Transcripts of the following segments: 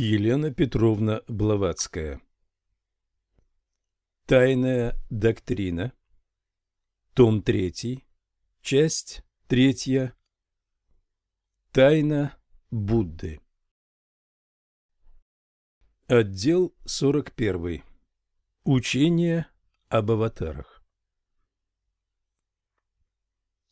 Елена Петровна Блаватская. Тайная доктрина. Том 3 Часть 3 Тайна Будды. Отдел 41 Учение об аватарах.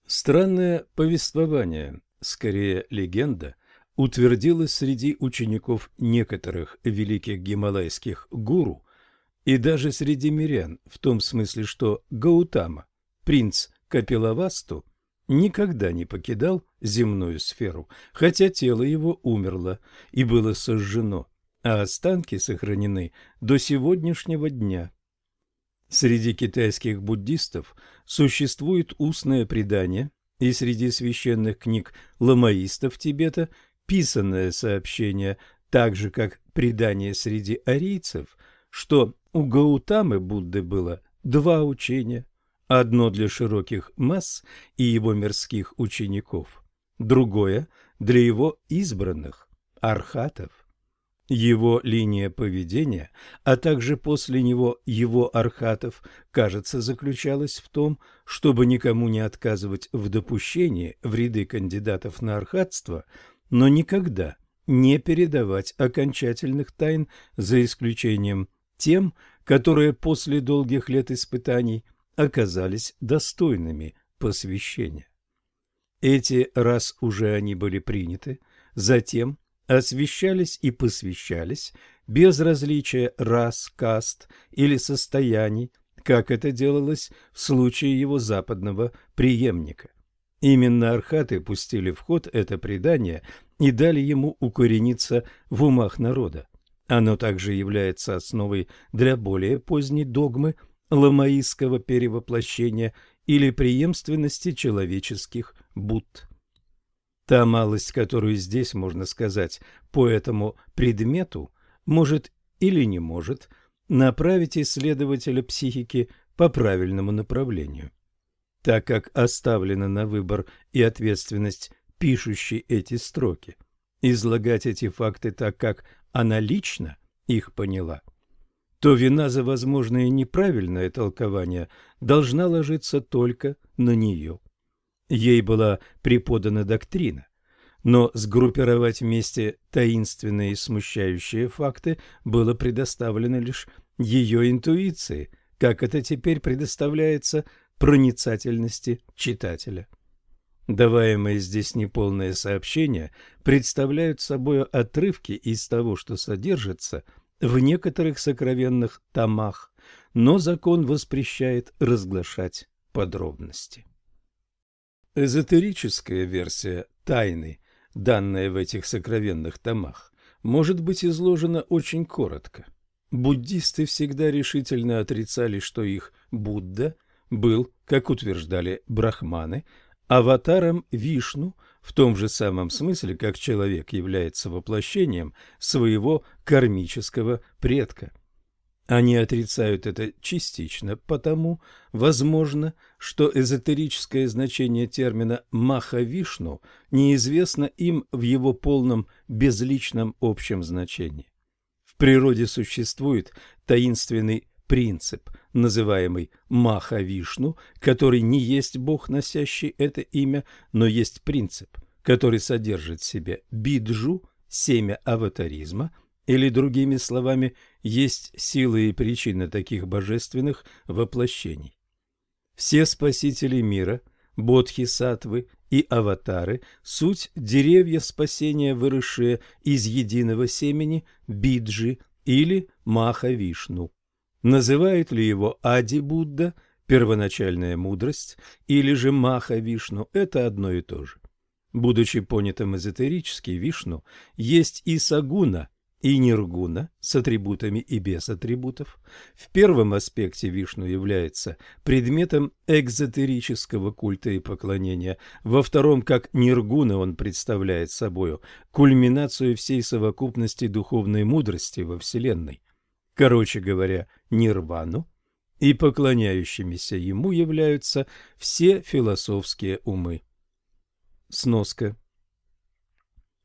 Странное повествование, скорее легенда, утвердилось среди учеников некоторых великих гималайских гуру и даже среди мирян, в том смысле, что Гаутама, принц Капилавасту, никогда не покидал земную сферу, хотя тело его умерло и было сожжено, а останки сохранены до сегодняшнего дня. Среди китайских буддистов существует устное предание, и среди священных книг ламаистов Тибета писанное сообщение, так же как предание среди арийцев, что у Гаутамы Будды было два учения, одно для широких масс и его мирских учеников, другое для его избранных, архатов. Его линия поведения, а также после него его архатов, кажется, заключалась в том, чтобы никому не отказывать в допущении в ряды кандидатов на архатство, но никогда не передавать окончательных тайн за исключением тем, которые после долгих лет испытаний оказались достойными посвящения. Эти, раз уже они были приняты, затем освещались и посвящались без различия рас, каст или состояний, как это делалось в случае его западного преемника. Именно архаты пустили в ход это предание и дали ему укорениться в умах народа. Оно также является основой для более поздней догмы ламаистского перевоплощения или преемственности человеческих Будд. Та малость, которую здесь можно сказать по этому предмету, может или не может направить исследователя психики по правильному направлению. Так как оставлена на выбор и ответственность пишущей эти строки, излагать эти факты так, как она лично их поняла, то вина за возможное неправильное толкование должна ложиться только на нее. Ей была преподана доктрина, но сгруппировать вместе таинственные и смущающие факты было предоставлено лишь ее интуиции, как это теперь предоставляется проницательности читателя. Даваемые здесь неполные сообщения представляют собой отрывки из того, что содержится в некоторых сокровенных томах, но закон воспрещает разглашать подробности. Эзотерическая версия тайны, данная в этих сокровенных томах, может быть изложена очень коротко. Буддисты всегда решительно отрицали, что их Будда был, как утверждали брахманы, аватаром Вишну в том же самом смысле, как человек является воплощением своего кармического предка – они отрицают это частично, потому, возможно, что эзотерическое значение термина «махавишну» неизвестно им в его полном безличном общем значении. В природе существует таинственный принцип, называемый Махавишну, который не есть Бог, носящий это имя, но есть принцип, который содержит в себе биджу, семя аватаризма – или, другими словами, есть силы и причины таких божественных воплощений. Все спасители мира, бодхисаттвы и аватары – суть деревья спасения, выросшие из единого семени биджи или маха-вишну. Называют ли его Ади-Будда – первоначальная мудрость, или же маха-вишну – это одно и то же. Будучи понятым эзотерически, Вишну есть и Сагуна – и Ниргуна с атрибутами и без атрибутов. В первом аспекте Вишну является предметом экзотерического культа и поклонения, во втором, как Ниргуна, он представляет собою кульминацию всей совокупности духовной мудрости во Вселенной. Короче говоря, Нирвану и поклоняющимися ему являются все философские умы. Сноска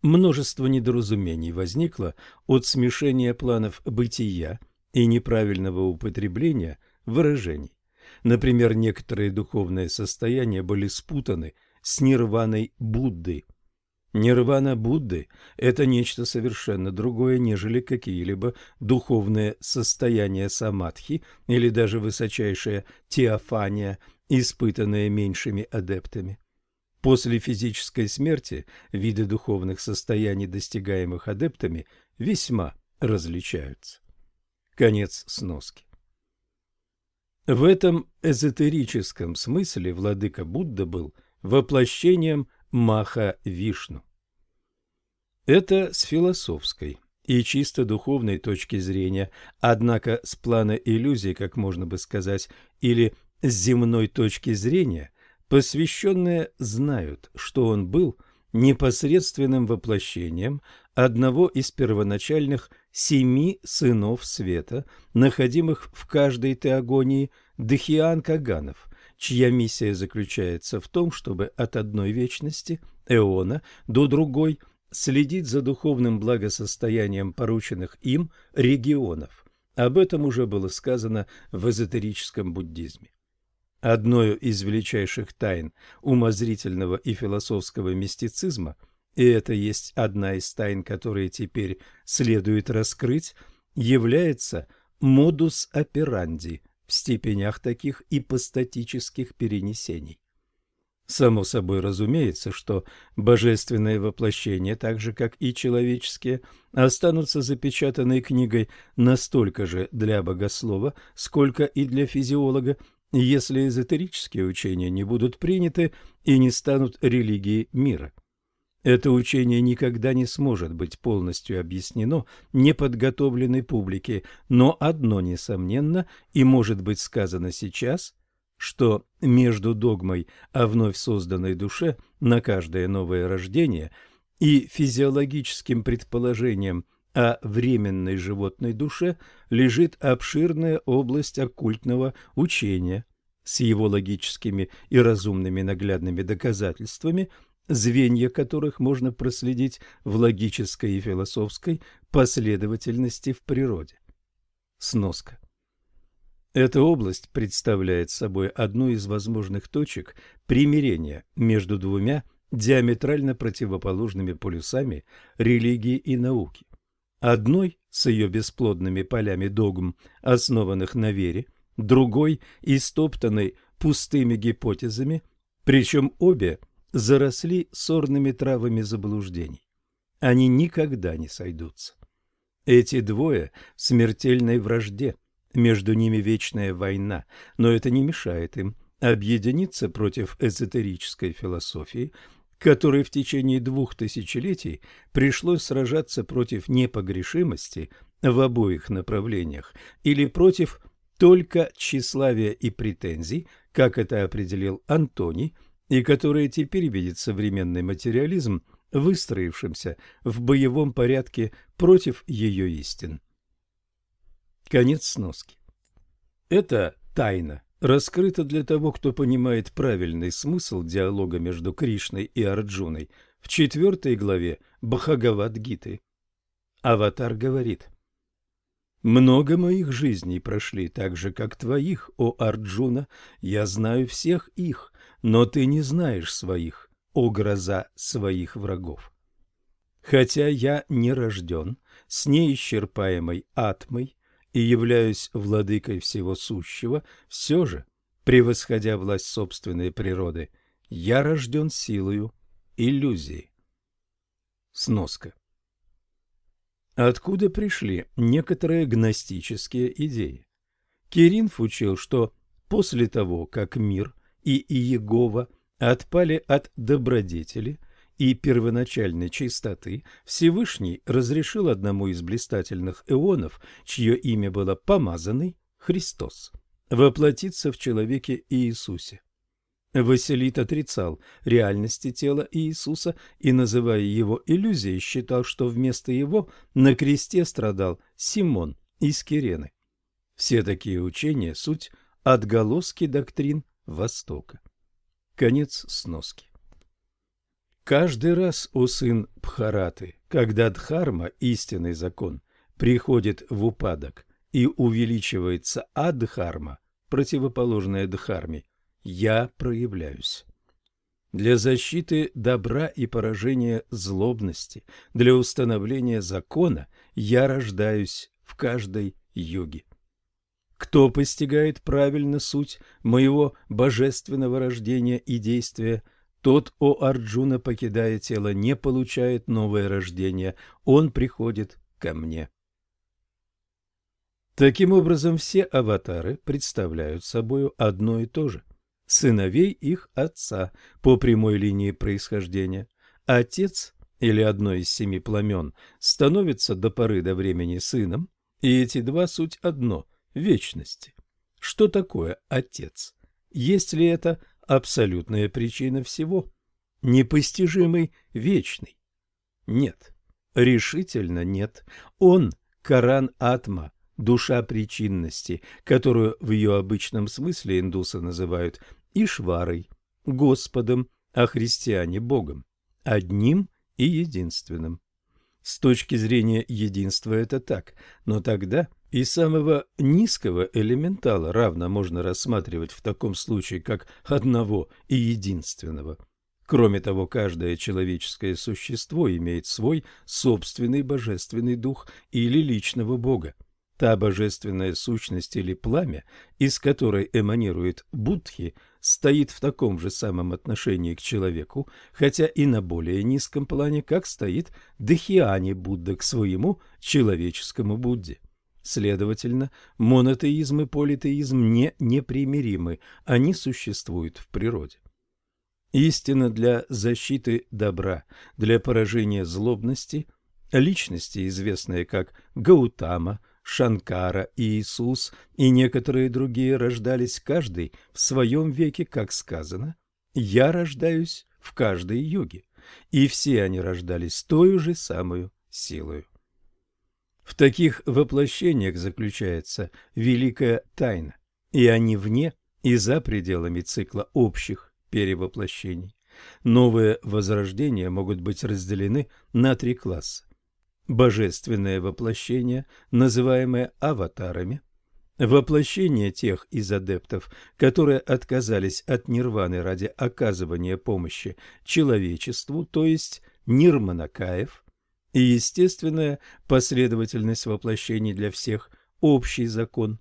Множество недоразумений возникло от смешения планов бытия и неправильного употребления выражений. Например, некоторые духовные состояния были спутаны с нирваной Будды. Нирвана Будды – это нечто совершенно другое, нежели какие-либо духовные состояния самадхи или даже высочайшая теофания, испытанная меньшими адептами. После физической смерти виды духовных состояний, достигаемых адептами, весьма различаются. Конец сноски. В этом эзотерическом смысле владыка Будда был воплощением Маха Вишну. Это с философской и чисто духовной точки зрения, однако с плана иллюзий, как можно бы сказать, или с земной точки зрения, посвященные знают, что он был непосредственным воплощением одного из первоначальных семи сынов света, находимых в каждой теогонии Дахиан Каганов, чья миссия заключается в том, чтобы от одной вечности, эона, до другой следить за духовным благосостоянием порученных им регионов. Об этом уже было сказано в эзотерическом буддизме. Одною из величайших тайн умозрительного и философского мистицизма – и это есть одна из тайн, которые теперь следует раскрыть, является модус операнди степенях таких ипостатических перенесений. Само собой разумеется, что божественное воплощение, так же как и человеческие, останутся запечатанной книгой настолько же для богослова, сколько и для физиолога, если эзотерические учения не будут приняты и не станут религией мира. Это учение никогда не сможет быть полностью объяснено неподготовленной публике, но одно несомненно и может быть сказано сейчас, что между догмой о вновь созданной душе на каждое новое рождение и физиологическим предположением о временной животной душе лежит обширная область оккультного учения с его логическими и разумными наглядными доказательствами – звенья которых можно проследить в логической и философской последовательности в природе. Сноска. Эта область представляет собой одну из возможных точек примирения между двумя диаметрально противоположными полюсами религии и науки. Одной с ее бесплодными полями догм, основанных на вере, другой истоптанной пустыми гипотезами, причем обе – заросли сорными травами заблуждений. Они никогда не сойдутся. Эти двое в смертельной вражде, между ними вечная война, но это не мешает им объединиться против эзотерической философии, которой в течение двух тысячелетий пришлось сражаться против непогрешимости в обоих направлениях или против только тщеславия и претензий, как это определил Антоний – и которое теперь видит современный материализм, выстроившимся в боевом порядке против ее истин. Конец сноски. Это тайна раскрыта для того, кто понимает правильный смысл диалога между Кришной и Арджуной в четвертой главе Бхагавад-гиты. Аватар говорит «Много моих жизней прошли так же, как твоих, о Арджуна, я знаю всех их, но ты не знаешь своих, о гроза своих врагов. Хотя я не рожден с неисчерпаемой атмой и являюсь владыкой всего сущего, все же, превосходя власть собственной природы, я рожден силою иллюзии. Сноска. Откуда пришли некоторые гностические идеи? Киринф учил, что после того, как мир и Иегова отпали от добродетели и первоначальной чистоты, Всевышний разрешил одному из блистательных эонов, чье имя было Помазанный, Христос, воплотиться в человеке Иисусе. Василит отрицал реальности тела Иисуса и, называя его иллюзией, считал, что вместо его на кресте страдал Симон из Кирены. Все такие учения – суть отголоски доктрин Востока. Конец сноски. Каждый раз, о сын Бхараты, когда Дхарма, истинный закон, приходит в упадок и увеличивается Адхарма, противоположная Дхарме, я проявляюсь. Для защиты добра и поражения злобности, для установления закона я рождаюсь в каждой йоге. Кто постигает правильно суть моего божественного рождения и действия, тот, о Арджуна, покидая тело, не получает новое рождение, он приходит ко мне. Таким образом, все аватары представляют собою одно и то же – сыновей их отца по прямой линии происхождения. Отец или одно из семи пламен становится до поры до времени сыном, и эти два суть одно – вечности. Что такое отец? Есть ли это абсолютная причина всего, непостижимый, вечный. Нет, решительно нет. Он – Коран Атма, душа причинности, которую в ее обычном смысле индусы называют Ишварой, Господом, а христиане – Богом, одним и единственным. С точки зрения единства это так, но тогда – и самого низкого элементала равно можно рассматривать в таком случае как одного и единственного. Кроме того, каждое человеческое существо имеет свой собственный божественный дух или личного бога. Та божественная сущность или пламя, из которой эманирует Будхи, стоит в таком же самом отношении к человеку, хотя и на более низком плане, как стоит Дхиани Будда к своему человеческому Будде. Следовательно, монотеизм и политеизм не непримиримы, они существуют в природе. Истина для защиты добра, для поражения злобности, личности, известные как Гаутама, Шанкара, Иисус и некоторые другие рождались каждый в своем веке, как сказано, «Я рождаюсь в каждой йоге», и все они рождались той же самую силою. В таких воплощениях заключается великая тайна, и они вне и за пределами цикла общих перевоплощений. Новые возрождения могут быть разделены на три класса. Божественное воплощение, называемое аватарами, воплощение тех из адептов, которые отказались от нирваны ради оказывания помощи человечеству, то есть нирманакаев, и естественная последовательность воплощений для всех – общий закон.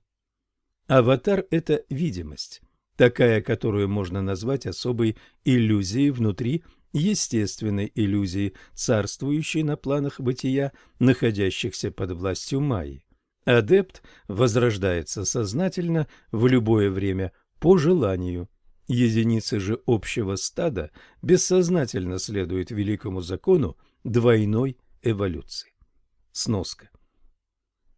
Аватар – это видимость, такая, которую можно назвать особой иллюзией внутри естественной иллюзии, царствующей на планах бытия, находящихся под властью Майи. Адепт возрождается сознательно в любое время по желанию. Единицы же общего стада бессознательно следуют великому закону двойной эволюции. Сноска.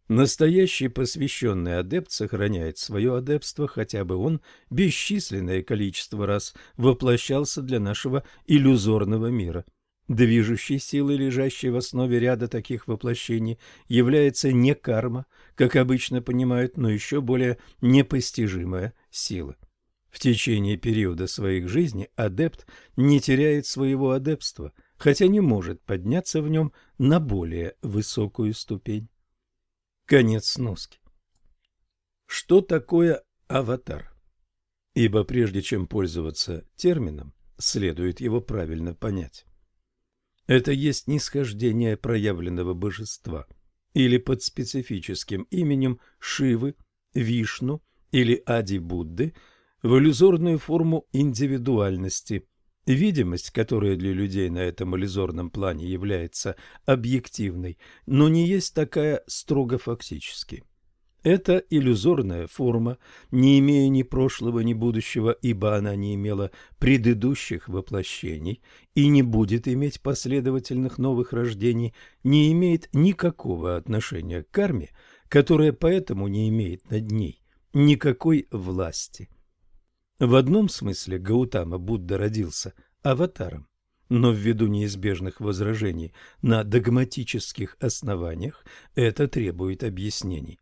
Настоящий посвященный адепт сохраняет свое адепство, хотя бы он бесчисленное количество раз воплощался для нашего иллюзорного мира. Движущей силой, лежащей в основе ряда таких воплощений, является не карма, как обычно понимают, но еще более непостижимая сила. В течение периода своих жизней адепт не теряет своего адепства, хотя не может подняться в нем на более высокую ступень. Конец сноски. Что такое аватар? Ибо прежде чем пользоваться термином, следует его правильно понять. Это есть нисхождение проявленного божества или под специфическим именем Шивы, Вишну или Ади Будды в иллюзорную форму индивидуальности – Видимость, которая для людей на этом иллюзорном плане является объективной, но не есть такая строго фактически. Это иллюзорная форма, не имея ни прошлого, ни будущего, ибо она не имела предыдущих воплощений и не будет иметь последовательных новых рождений, не имеет никакого отношения к карме, которая поэтому не имеет над ней никакой власти. В одном смысле Гаутама Будда родился аватаром, но ввиду неизбежных возражений на догматических основаниях это требует объяснений.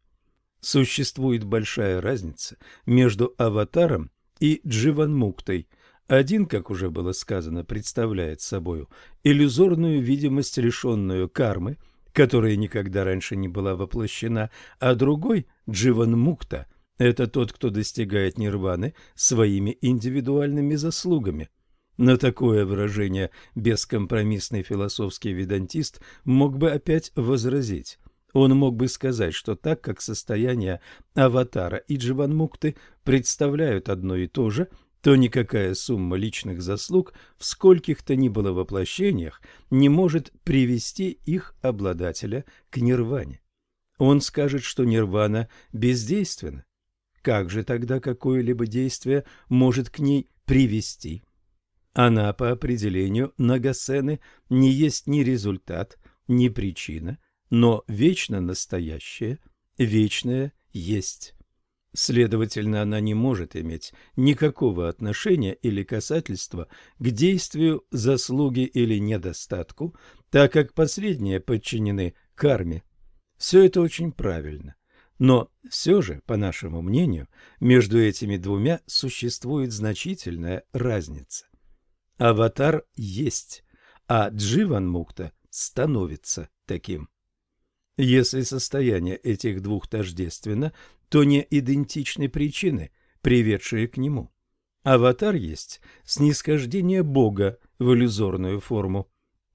Существует большая разница между аватаром и дживанмуктой. Один, как уже было сказано, представляет собою иллюзорную видимость, лишенную кармы, которая никогда раньше не была воплощена, а другой, Дживан Мукта, это тот, кто достигает нирваны своими индивидуальными заслугами. На такое выражение бескомпромиссный философский ведантист мог бы опять возразить. Он мог бы сказать, что так как состояния аватара и дживанмукты представляют одно и то же, то никакая сумма личных заслуг в скольких-то ни было воплощениях не может привести их обладателя к нирване. Он скажет, что нирвана бездейственна. Как же тогда какое-либо действие может к ней привести? Она по определению Нагасены не есть ни результат, ни причина, но вечно настоящее, вечное есть. Следовательно, она не может иметь никакого отношения или касательства к действию, заслуге или недостатку, так как последние подчинены карме. Все это очень правильно. Но все же, по нашему мнению, между этими двумя существует значительная разница. Аватар есть, а Дживан Мукта становится таким. Если состояние этих двух тождественно, то не идентичны причины, приведшие к нему. Аватар есть снисхождение Бога в иллюзорную форму.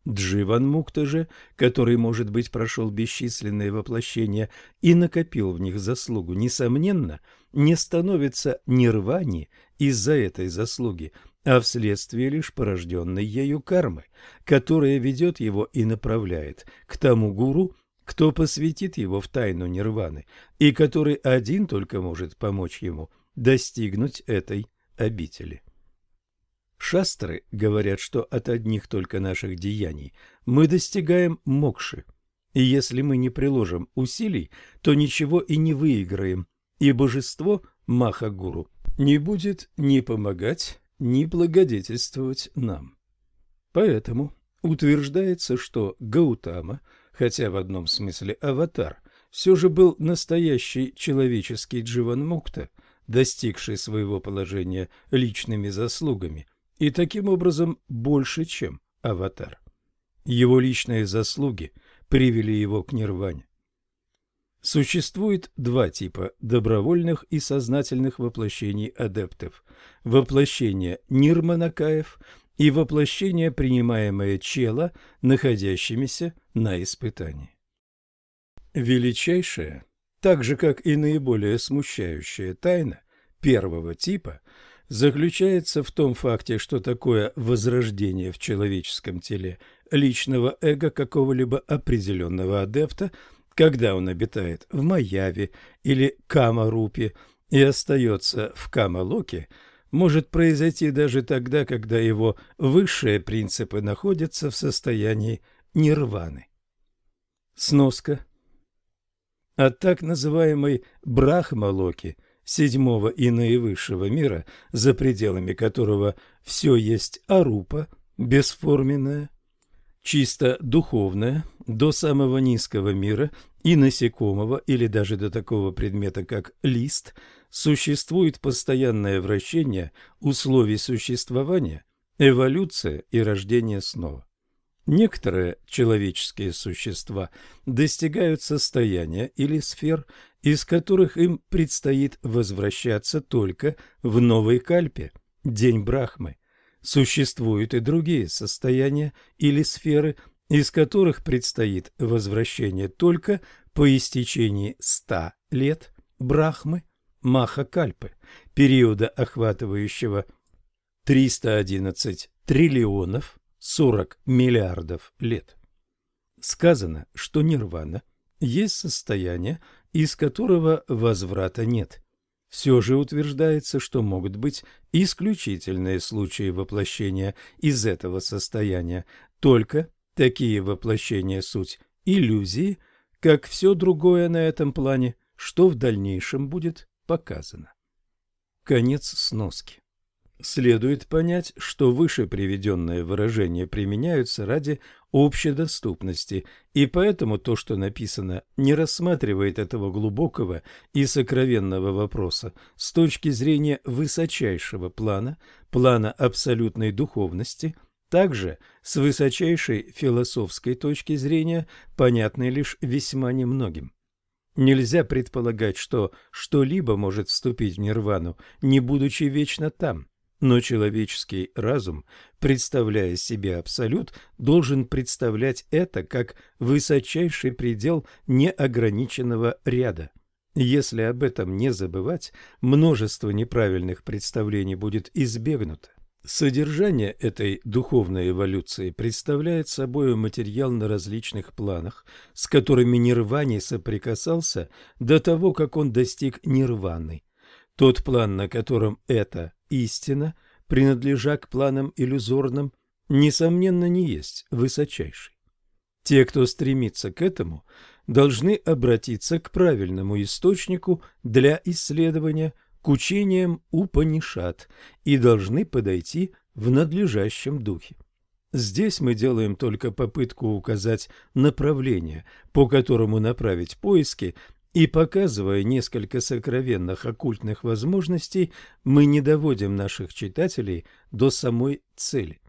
Дживан Мукта же, который, может быть, прошел бесчисленные воплощения и накопил в них заслугу, несомненно, не становится нирвани из-за этой заслуги, а вследствие лишь порожденной ею кармы, которая ведет его и направляет к тому гуру, кто посвятит его в тайну нирваны, и который один только может помочь ему достигнуть этой обители. Шастры говорят, что от одних только наших деяний мы достигаем мокши, и если мы не приложим усилий, то ничего и не выиграем, и божество Махагуру не будет ни помогать, ни благодетельствовать нам. Поэтому утверждается, что Гаутама – хотя в одном смысле аватар, все же был настоящий человеческий Дживан Мукта, достигший своего положения личными заслугами, и таким образом больше, чем аватар. Его личные заслуги привели его к нирване. Существует два типа добровольных и сознательных воплощений адептов. Воплощение нирманакаев и воплощение, принимаемое чела, находящимися на испытании. Величайшая, так же как и наиболее смущающая тайна первого типа, заключается в том факте, что такое возрождение в человеческом теле личного эго какого-либо определенного адепта, когда он обитает в Маяве или Камарупе и остается в Камалоке – может произойти даже тогда, когда его высшие принципы находятся в состоянии нирваны. Сноска. От так называемой Брахмалоки, седьмого и наивысшего мира, за пределами которого все есть арупа, бесформенное, чисто духовное, до самого низкого мира и насекомого или даже до такого предмета, как лист – существует постоянное вращение условий существования, эволюция и рождение снова. Некоторые человеческие существа достигают состояния или сфер, из которых им предстоит возвращаться только в новой кальпе, день Брахмы. Существуют и другие состояния или сферы, из которых предстоит возвращение только по истечении ста лет Брахмы – Маха-Кальпы, периода, охватывающего 311 триллионов 40 миллиардов лет. Сказано, что нирвана есть состояние, из которого возврата нет. Все же утверждается, что могут быть исключительные случаи воплощения из этого состояния, только такие воплощения суть иллюзии, как все другое на этом плане, что в дальнейшем будет показано. Конец сноски. Следует понять, что выше приведенные выражения применяются ради общедоступности, и поэтому то, что написано, не рассматривает этого глубокого и сокровенного вопроса с точки зрения высочайшего плана, плана абсолютной духовности, также с высочайшей философской точки зрения, понятной лишь весьма немногим. Нельзя предполагать, что что-либо может вступить в нирвану, не будучи вечно там. Но человеческий разум, представляя себе абсолют, должен представлять это как высочайший предел неограниченного ряда. Если об этом не забывать, множество неправильных представлений будет избегнуто. Содержание этой духовной эволюции представляет собой материал на различных планах, с которыми Нирвани соприкасался до того, как он достиг Нирваны. Тот план, на котором эта истина, принадлежа к планам иллюзорным, несомненно не есть высочайший. Те, кто стремится к этому, должны обратиться к правильному источнику для исследования – к учениям Упанишат и должны подойти в надлежащем духе. Здесь мы делаем только попытку указать направление, по которому направить поиски, и показывая несколько сокровенных оккультных возможностей, мы не доводим наших читателей до самой цели.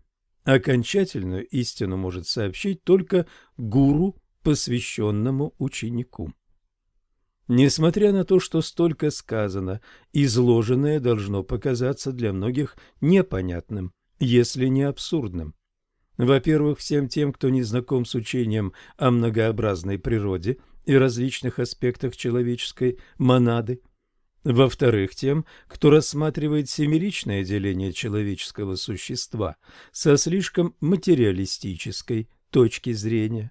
Окончательную истину может сообщить только гуру, посвященному ученику. Несмотря на то, что столько сказано, изложенное должно показаться для многих непонятным, если не абсурдным. Во-первых, всем тем, кто не знаком с учением о многообразной природе и различных аспектах человеческой монады. Во-вторых, тем, кто рассматривает семеричное деление человеческого существа со слишком материалистической точки зрения.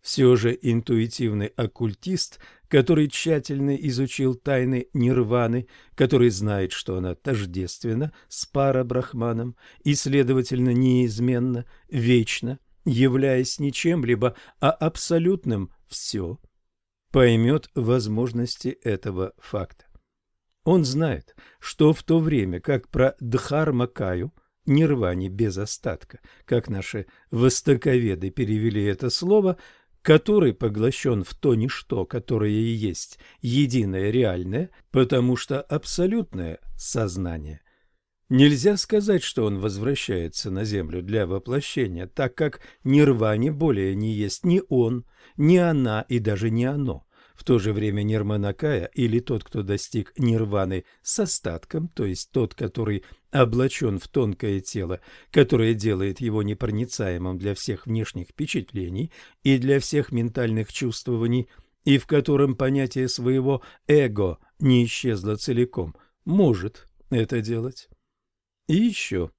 Все же интуитивный оккультист, который тщательно изучил тайны нирваны, который знает, что она тождественна с парабрахманом и, следовательно, неизменно, вечно, являясь ничем либо а абсолютным «все», поймет возможности этого факта. Он знает, что в то время, как про Дхармакаю, нирване без остатка, как наши востоковеды перевели это слово – который поглощен в то ничто, которое и есть единое реальное, потому что абсолютное сознание. Нельзя сказать, что он возвращается на землю для воплощения, так как нирване более не есть ни он, ни она и даже не оно. В то же время нирманакая или тот, кто достиг нирваны с остатком, то есть тот, который облачен в тонкое тело, которое делает его непроницаемым для всех внешних впечатлений и для всех ментальных чувствований, и в котором понятие своего эго не исчезло целиком, может это делать. И еще.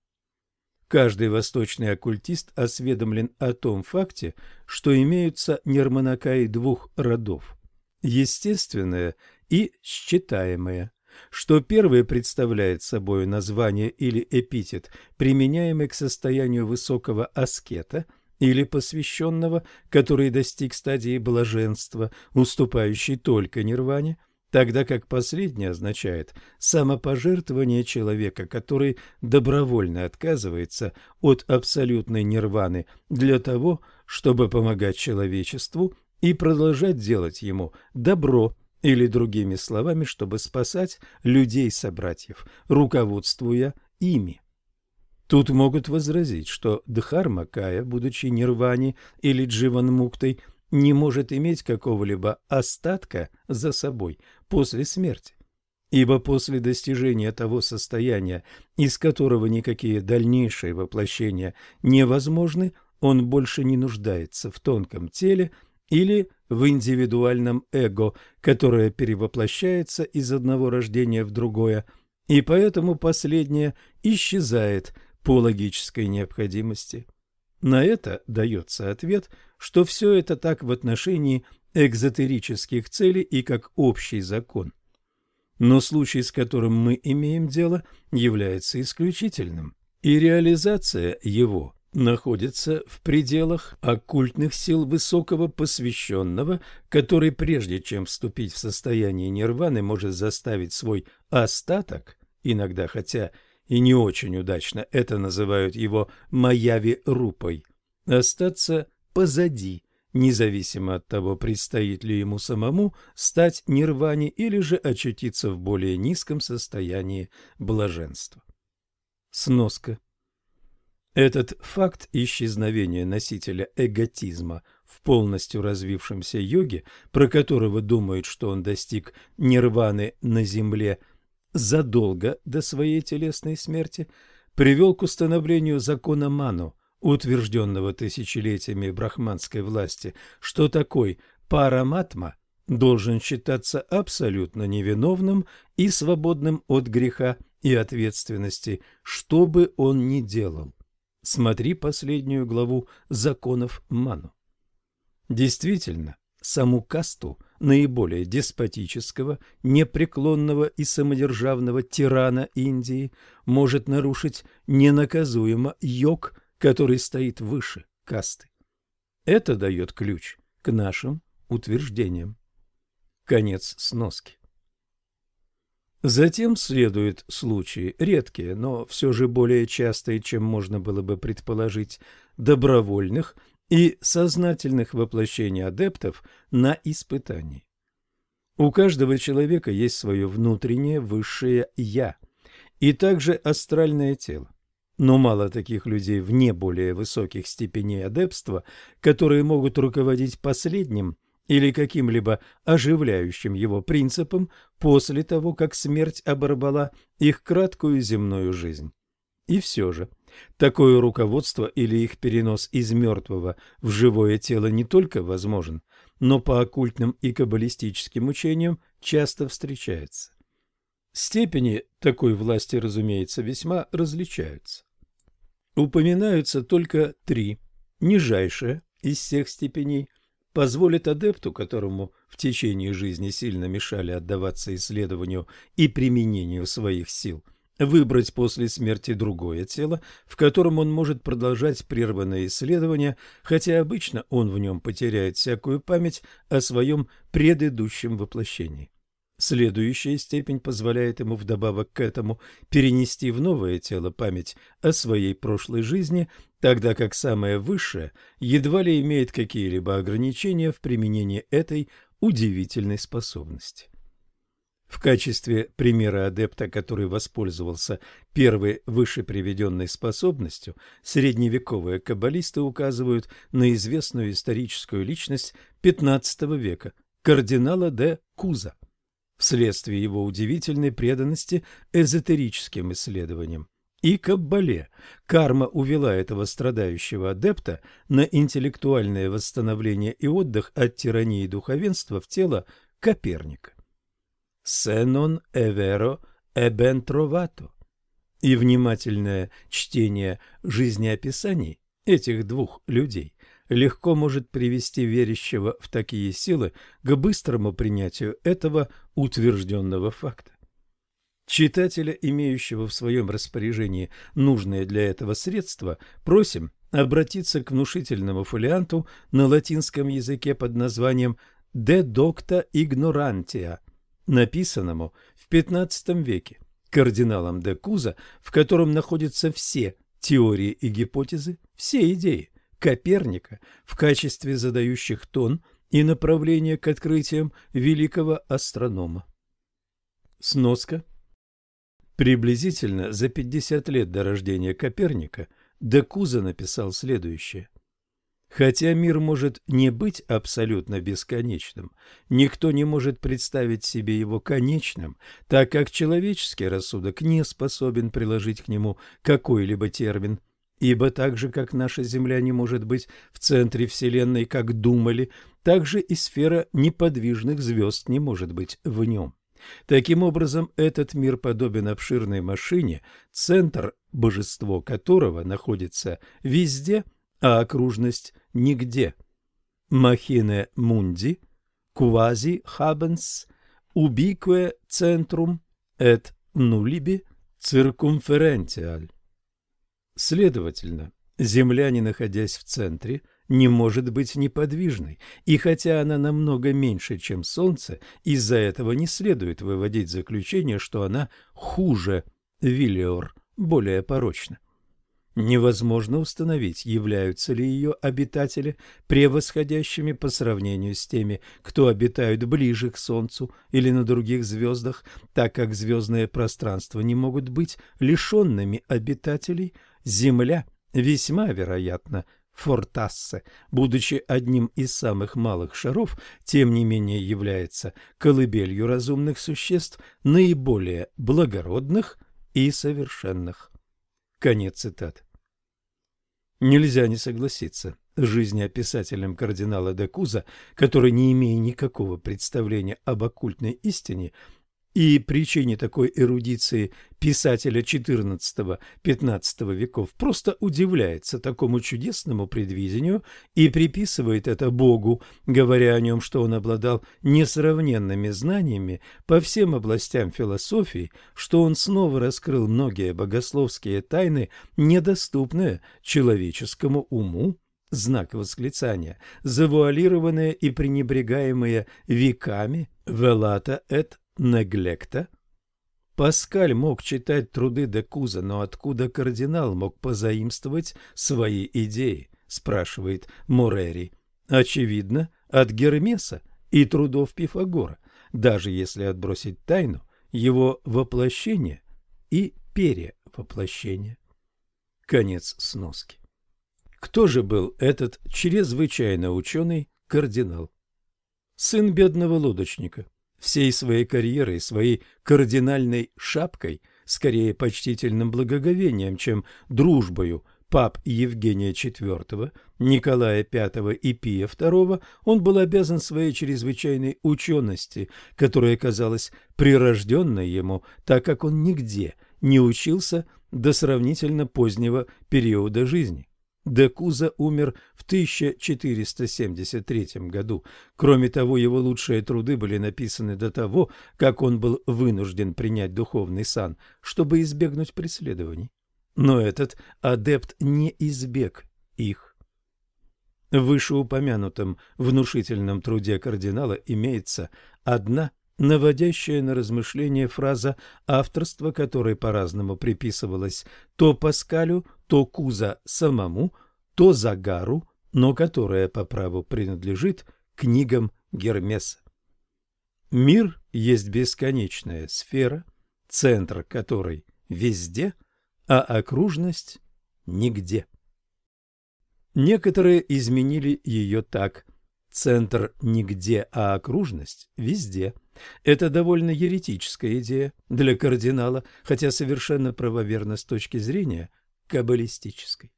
Каждый восточный оккультист осведомлен о том факте, что имеются нермонакаи двух родов – естественное и считаемое что первое представляет собой название или эпитет, применяемый к состоянию высокого аскета или посвященного, который достиг стадии блаженства, уступающей только нирване, тогда как последнее означает самопожертвование человека, который добровольно отказывается от абсолютной нирваны для того, чтобы помогать человечеству и продолжать делать ему добро или другими словами, чтобы спасать людей-собратьев, руководствуя ими. Тут могут возразить, что Дхармакая, будучи нирвани или дживанмуктой, не может иметь какого-либо остатка за собой после смерти. Ибо после достижения того состояния, из которого никакие дальнейшие воплощения невозможны, он больше не нуждается в тонком теле или в индивидуальном эго, которое перевоплощается из одного рождения в другое, и поэтому последнее исчезает по логической необходимости. На это дается ответ, что все это так в отношении экзотерических целей и как общий закон. Но случай, с которым мы имеем дело, является исключительным, и реализация его находится в пределах оккультных сил высокого посвященного, который прежде чем вступить в состояние нирваны может заставить свой остаток, иногда хотя и не очень удачно это называют его маяви-рупой, остаться позади, независимо от того, предстоит ли ему самому стать нирване или же очутиться в более низком состоянии блаженства. Сноска. Этот факт исчезновения носителя эготизма в полностью развившемся йоге, про которого думают, что он достиг нирваны на земле задолго до своей телесной смерти, привел к установлению закона Ману, утвержденного тысячелетиями брахманской власти, что такой параматма должен считаться абсолютно невиновным и свободным от греха и ответственности, что бы он ни делал. Смотри последнюю главу законов Ману. Действительно, саму касту наиболее деспотического, непреклонного и самодержавного тирана Индии может нарушить ненаказуемо йог, который стоит выше касты. Это дает ключ к нашим утверждениям. Конец сноски. Затем следуют случаи, редкие, но все же более частые, чем можно было бы предположить, добровольных и сознательных воплощений адептов на испытании. У каждого человека есть свое внутреннее высшее «я» и также астральное тело. Но мало таких людей вне более высоких степеней адепства, которые могут руководить последним или каким-либо оживляющим его принципом после того, как смерть оборвала их краткую земную жизнь. И все же, такое руководство или их перенос из мертвого в живое тело не только возможен, но по оккультным и каббалистическим учениям часто встречается. Степени такой власти, разумеется, весьма различаются. Упоминаются только три. Нижайшая из всех степеней – позволит адепту, которому в течение жизни сильно мешали отдаваться исследованию и применению своих сил, выбрать после смерти другое тело, в котором он может продолжать прерванное исследование, хотя обычно он в нем потеряет всякую память о своем предыдущем воплощении. Следующая степень позволяет ему вдобавок к этому перенести в новое тело память о своей прошлой жизни, тогда как самое высшее едва ли имеет какие-либо ограничения в применении этой удивительной способности. В качестве примера адепта, который воспользовался первой выше приведенной способностью, средневековые каббалисты указывают на известную историческую личность XV века, кардинала де Куза вследствие его удивительной преданности эзотерическим исследованиям. И Каббале карма увела этого страдающего адепта на интеллектуальное восстановление и отдых от тирании духовенства в тело Коперника. «Сенон эверо эбен тровато» и внимательное чтение жизнеописаний этих двух людей легко может привести верящего в такие силы к быстрому принятию этого утвержденного факта. Читателя, имеющего в своем распоряжении нужные для этого средства, просим обратиться к внушительному фолианту на латинском языке под названием «De docta ignorantia», написанному в XV веке кардиналом де Куза, в котором находятся все теории и гипотезы, все идеи, Коперника в качестве задающих тон и направление к открытиям великого астронома. Сноска. Приблизительно за 50 лет до рождения Коперника Декуза написал следующее. Хотя мир может не быть абсолютно бесконечным, никто не может представить себе его конечным, так как человеческий рассудок не способен приложить к нему какой-либо термин – Ибо так же, как наша Земля не может быть в центре Вселенной, как думали, так же и сфера неподвижных звезд не может быть в нем. Таким образом, этот мир подобен обширной машине, центр, божество которого находится везде, а окружность нигде. Махине мунди, квази хабенс, убикве центрум, эт нулиби циркумферентиаль. Следовательно, Земля, не находясь в центре, не может быть неподвижной, и хотя она намного меньше, чем Солнце, из-за этого не следует выводить заключение, что она хуже Виллиор, более порочна. Невозможно установить, являются ли ее обитатели превосходящими по сравнению с теми, кто обитают ближе к Солнцу или на других звездах, так как звездное пространство не могут быть лишенными обитателей. Земля весьма вероятно Фортассе, будучи одним из самых малых шаров, тем не менее является колыбелью разумных существ, наиболее благородных и совершенных. Конец цитат. Нельзя не согласиться жизнеописателем кардинала де Куза, который, не имея никакого представления об оккультной истине, и причине такой эрудиции писателя XIV-XV веков просто удивляется такому чудесному предвидению и приписывает это Богу, говоря о нем, что он обладал несравненными знаниями по всем областям философии, что он снова раскрыл многие богословские тайны, недоступные человеческому уму, знак восклицания, завуалированные и пренебрегаемые веками, «Велата эт Неглекта? Паскаль мог читать труды де Куза, но откуда кардинал мог позаимствовать свои идеи, спрашивает Морери. Очевидно, от Гермеса и трудов Пифагора, даже если отбросить тайну его воплощения и перевоплощения. Конец сноски. Кто же был этот чрезвычайно ученый кардинал? Сын бедного лодочника, всей своей карьерой, своей кардинальной шапкой, скорее почтительным благоговением, чем дружбою пап Евгения IV, Николая V и Пия II, он был обязан своей чрезвычайной учености, которая казалась прирожденной ему, так как он нигде не учился до сравнительно позднего периода жизни. Декуза умер в 1473 году. Кроме того, его лучшие труды были написаны до того, как он был вынужден принять духовный сан, чтобы избегнуть преследований. Но этот адепт не избег их. В вышеупомянутом внушительном труде кардинала имеется одна наводящая на размышление фраза, авторство которой по-разному приписывалось то Паскалю, то Куза самому, то Загару, но которая по праву принадлежит книгам Гермеса. Мир есть бесконечная сфера, центр которой везде, а окружность нигде. Некоторые изменили ее так. Центр нигде, а окружность везде. Это довольно еретическая идея для кардинала, хотя совершенно правоверна с точки зрения каббалистической.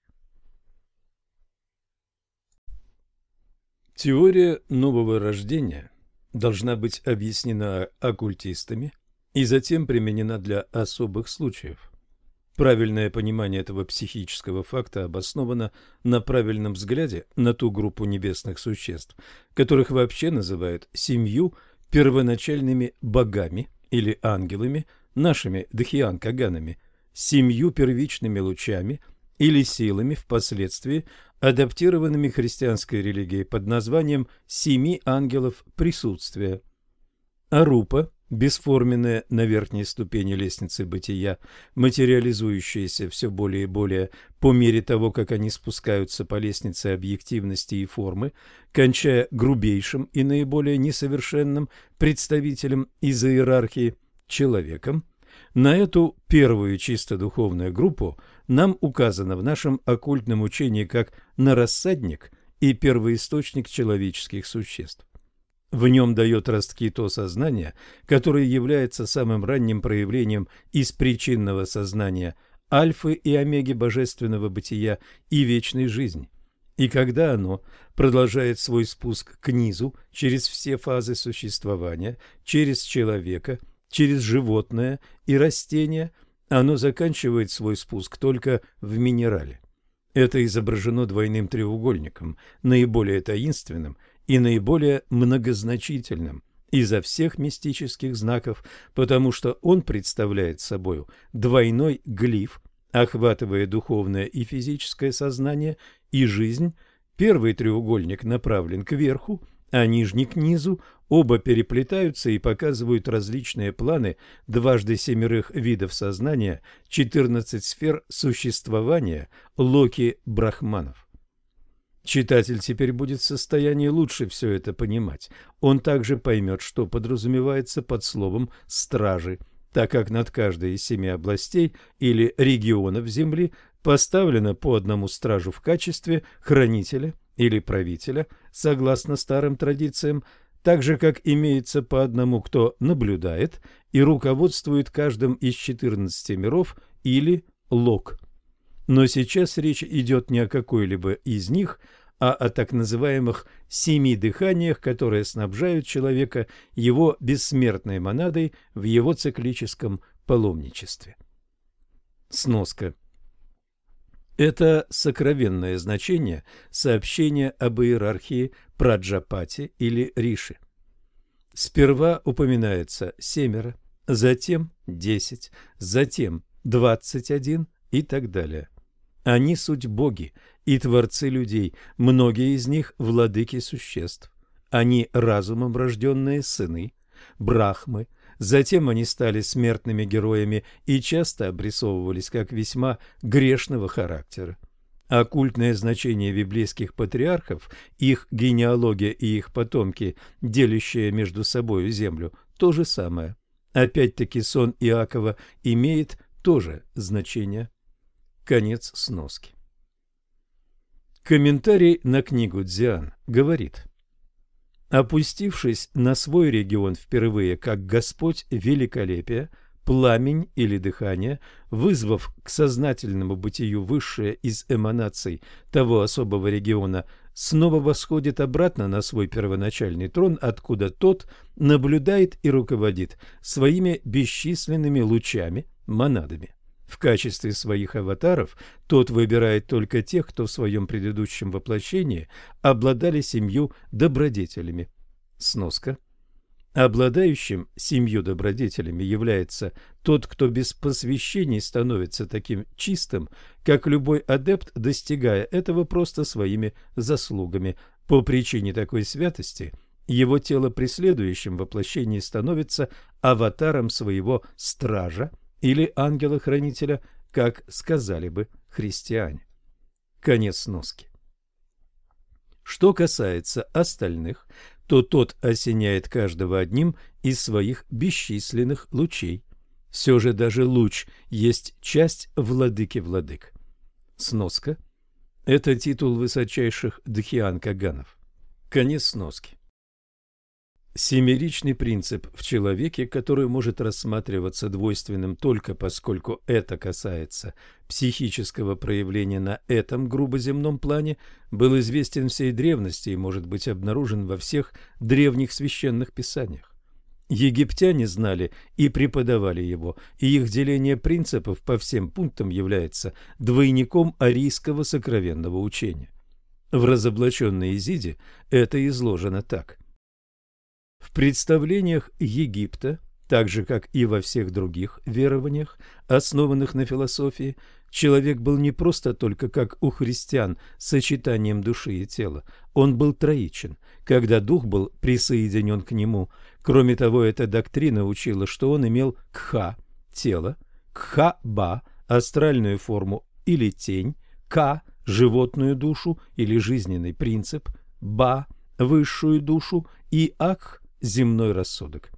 Теория нового рождения должна быть объяснена оккультистами и затем применена для особых случаев. Правильное понимание этого психического факта обосновано на правильном взгляде на ту группу небесных существ, которых вообще называют семью первоначальными богами или ангелами, нашими дхьян-каганами, семью первичными лучами или силами, впоследствии адаптированными христианской религией под названием «семи ангелов присутствия». Арупа бесформенная на верхней ступени лестницы бытия, материализующаяся все более и более по мере того, как они спускаются по лестнице объективности и формы, кончая грубейшим и наиболее несовершенным представителем из иерархии человеком, на эту первую чисто духовную группу нам указано в нашем оккультном учении как на рассадник и первоисточник человеческих существ. В нем дает ростки то сознание, которое является самым ранним проявлением из причинного сознания альфы и омеги божественного бытия и вечной жизни. И когда оно продолжает свой спуск к низу через все фазы существования, через человека, через животное и растение, оно заканчивает свой спуск только в минерале. Это изображено двойным треугольником, наиболее таинственным и наиболее многозначительным изо всех мистических знаков, потому что он представляет собой двойной глиф, охватывая духовное и физическое сознание и жизнь. Первый треугольник направлен кверху а нижний к низу, оба переплетаются и показывают различные планы дважды семерых видов сознания, 14 сфер существования Локи-брахманов. Читатель теперь будет в состоянии лучше все это понимать. Он также поймет, что подразумевается под словом «стражи», так как над каждой из семи областей или регионов Земли поставлено по одному стражу в качестве хранителя или правителя, согласно старым традициям, так же, как имеется по одному, кто наблюдает и руководствует каждым из 14 миров или лог. Но сейчас речь идет не о какой-либо из них, а о так называемых семи дыханиях, которые снабжают человека его бессмертной монадой в его циклическом паломничестве. Сноска. Это сокровенное значение сообщения об иерархии Праджапати или Риши. Сперва упоминается семеро, затем десять, затем двадцать один и так далее. Они суть боги и творцы людей, многие из них владыки существ. Они разумом рожденные сыны, брахмы, затем они стали смертными героями и часто обрисовывались как весьма грешного характера. Оккультное значение библейских патриархов, их генеалогия и их потомки, делящие между собой землю, то же самое. Опять-таки сон Иакова имеет тоже значение. Конец сноски. Комментарий на книгу Дзиан говорит. Опустившись на свой регион впервые как Господь великолепия, пламень или дыхание, вызвав к сознательному бытию высшее из эманаций того особого региона, снова восходит обратно на свой первоначальный трон, откуда тот наблюдает и руководит своими бесчисленными лучами, монадами. В качестве своих аватаров тот выбирает только тех, кто в своем предыдущем воплощении обладали семью добродетелями. Сноска. Обладающим семью добродетелями является тот, кто без посвящений становится таким чистым, как любой адепт, достигая этого просто своими заслугами. По причине такой святости его тело при следующем воплощении становится аватаром своего стража, или ангела-хранителя, как сказали бы христиане. Конец сноски. Что касается остальных, то тот осеняет каждого одним из своих бесчисленных лучей. Все же даже луч есть часть владыки владык. Сноска. Это титул высочайших дхиан-каганов. Конец сноски. Семеричный принцип в человеке, который может рассматриваться двойственным только поскольку это касается психического проявления на этом грубоземном плане, был известен всей древности и может быть обнаружен во всех древних священных писаниях. Египтяне знали и преподавали его, и их деление принципов по всем пунктам является двойником арийского сокровенного учения. В разоблаченной Изиде это изложено так – в представлениях Египта, так же как и во всех других верованиях, основанных на философии, человек был не просто только как у христиан сочетанием души и тела, он был троичен, когда дух был присоединен к нему. Кроме того, эта доктрина учила, что он имел кха – тело, кха-ба – астральную форму или тень, ка – животную душу или жизненный принцип, ба – высшую душу и акх земной рассудок.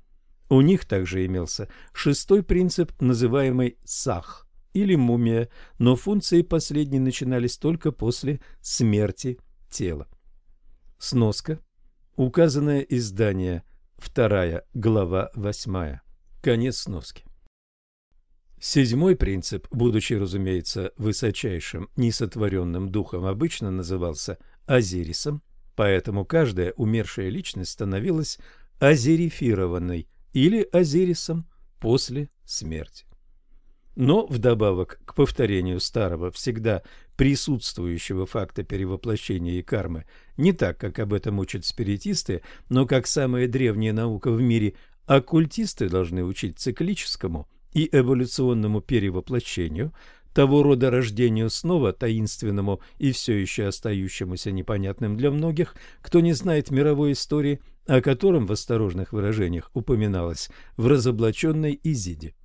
У них также имелся шестой принцип, называемый сах или мумия, но функции последней начинались только после смерти тела. Сноска. Указанное издание, вторая глава, восьмая. Конец сноски. Седьмой принцип, будучи, разумеется, высочайшим, несотворенным духом, обычно назывался Азирисом, поэтому каждая умершая личность становилась азерифированной или Азирисом после смерти. Но вдобавок к повторению старого, всегда присутствующего факта перевоплощения и кармы, не так, как об этом учат спиритисты, но как самая древняя наука в мире, оккультисты должны учить циклическому и эволюционному перевоплощению, того рода рождению снова, таинственному и все еще остающемуся непонятным для многих, кто не знает мировой истории, о котором в осторожных выражениях упоминалось в разоблаченной Изиде.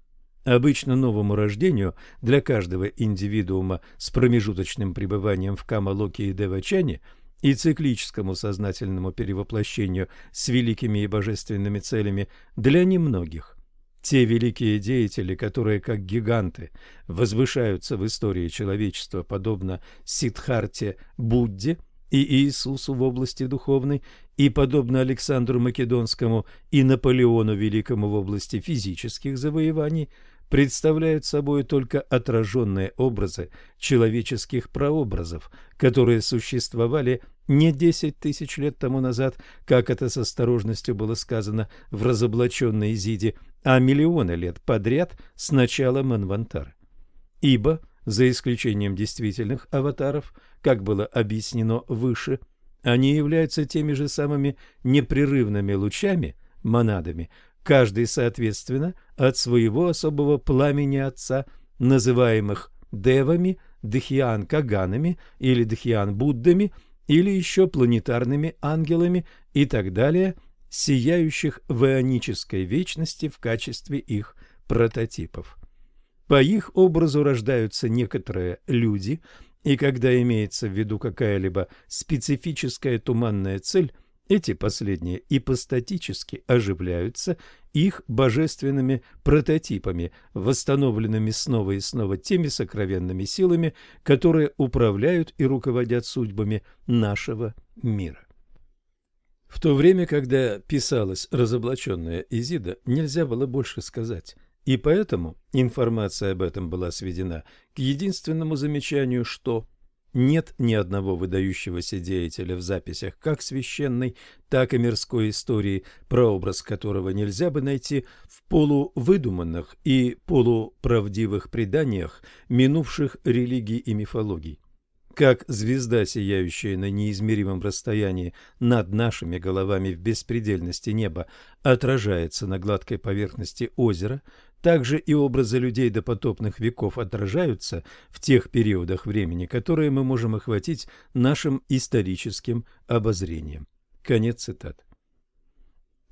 Обычно новому рождению для каждого индивидуума с промежуточным пребыванием в Камалоке и Девачане и циклическому сознательному перевоплощению с великими и божественными целями для немногих – те великие деятели, которые как гиганты возвышаются в истории человечества, подобно Сиддхарте Будде и Иисусу в области духовной, и подобно Александру Македонскому и Наполеону Великому в области физических завоеваний, представляют собой только отраженные образы человеческих прообразов, которые существовали не десять тысяч лет тому назад, как это с осторожностью было сказано в разоблаченной Изиде, а миллионы лет подряд с начала Манвантара. Ибо, за исключением действительных аватаров, как было объяснено выше, они являются теми же самыми непрерывными лучами, монадами, каждый соответственно от своего особого пламени Отца, называемых девами, дхьян-каганами или дхьян-буддами – или еще планетарными ангелами и так далее, сияющих в ионической вечности в качестве их прототипов. По их образу рождаются некоторые люди, и когда имеется в виду какая-либо специфическая туманная цель, эти последние ипостатически оживляются их божественными прототипами, восстановленными снова и снова теми сокровенными силами, которые управляют и руководят судьбами нашего мира. В то время, когда писалась разоблаченная Изида, нельзя было больше сказать, и поэтому информация об этом была сведена к единственному замечанию, что нет ни одного выдающегося деятеля в записях как священной, так и мирской истории, прообраз которого нельзя бы найти в полувыдуманных и полуправдивых преданиях минувших религий и мифологий. Как звезда, сияющая на неизмеримом расстоянии над нашими головами в беспредельности неба, отражается на гладкой поверхности озера, также и образы людей допотопных веков отражаются в тех периодах времени, которые мы можем охватить нашим историческим обозрением. Конец цитат.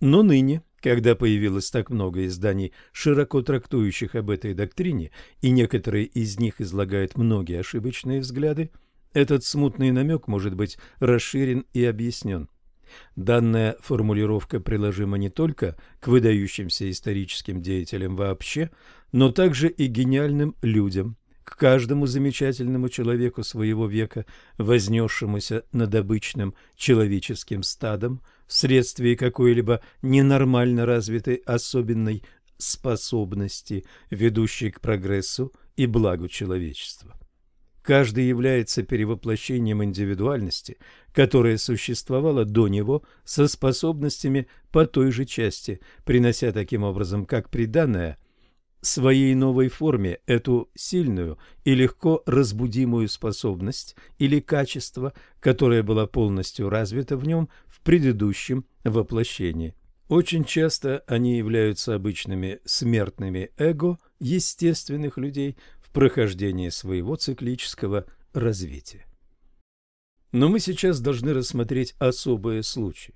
Но ныне, когда появилось так много изданий, широко трактующих об этой доктрине, и некоторые из них излагают многие ошибочные взгляды, этот смутный намек может быть расширен и объяснен. Данная формулировка приложима не только к выдающимся историческим деятелям вообще, но также и гениальным людям, к каждому замечательному человеку своего века, вознесшемуся над обычным человеческим стадом вследствие какой-либо ненормально развитой особенной способности, ведущей к прогрессу и благу человечества. Каждый является перевоплощением индивидуальности, которая существовала до него со способностями по той же части, принося таким образом как приданное своей новой форме эту сильную и легко разбудимую способность или качество, которое было полностью развито в нем в предыдущем воплощении. Очень часто они являются обычными смертными эго естественных людей, прохождении своего циклического развития. Но мы сейчас должны рассмотреть особые случаи.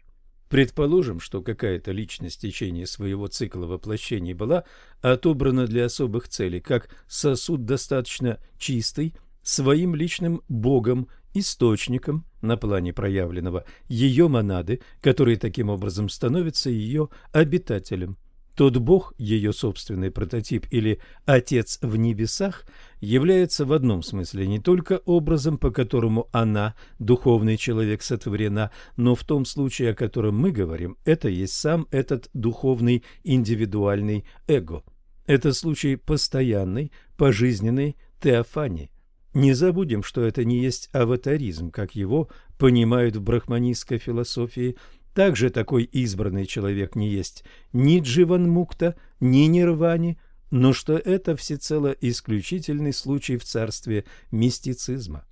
Предположим, что какая-то личность в течение своего цикла воплощений была отобрана для особых целей, как сосуд достаточно чистый, своим личным богом, источником на плане проявленного ее монады, который таким образом становится ее обитателем. Тот Бог, ее собственный прототип или Отец в небесах, является в одном смысле не только образом, по которому она, духовный человек, сотворена, но в том случае, о котором мы говорим, это есть сам этот духовный индивидуальный эго. Это случай постоянной, пожизненной теофании. Не забудем, что это не есть аватаризм, как его понимают в брахманистской философии также такой избранный человек не есть ни Дживанмукта, ни Нирвани, но что это всецело исключительный случай в царстве мистицизма.